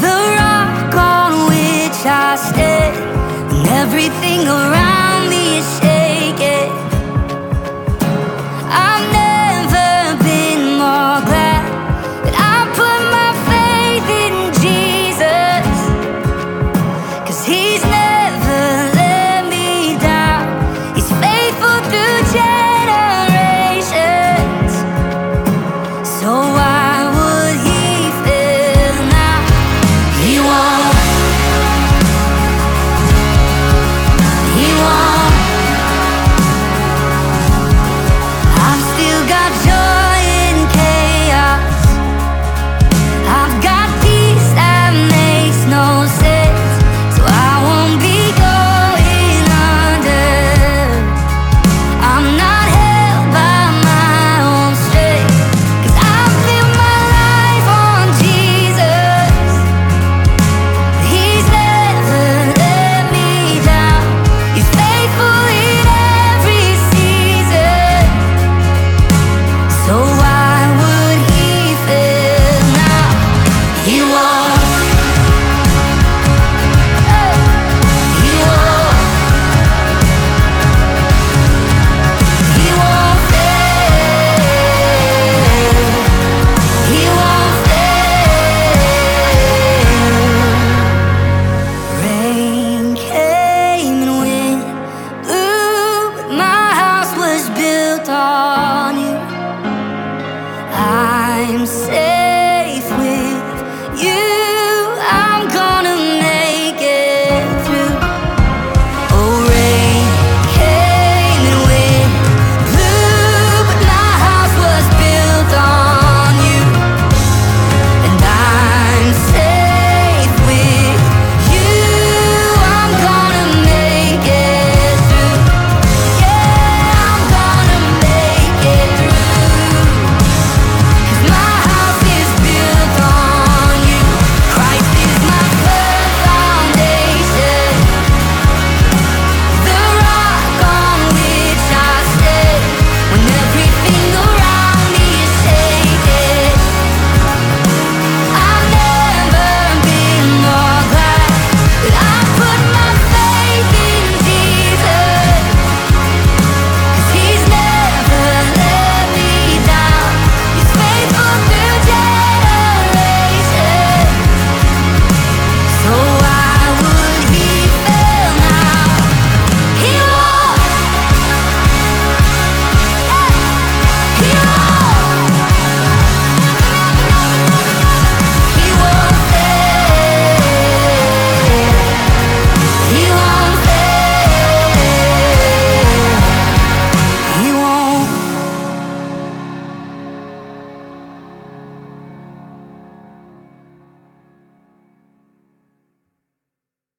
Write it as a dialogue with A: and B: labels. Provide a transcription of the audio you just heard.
A: the rock on which I stand, and everything around. I'm safe.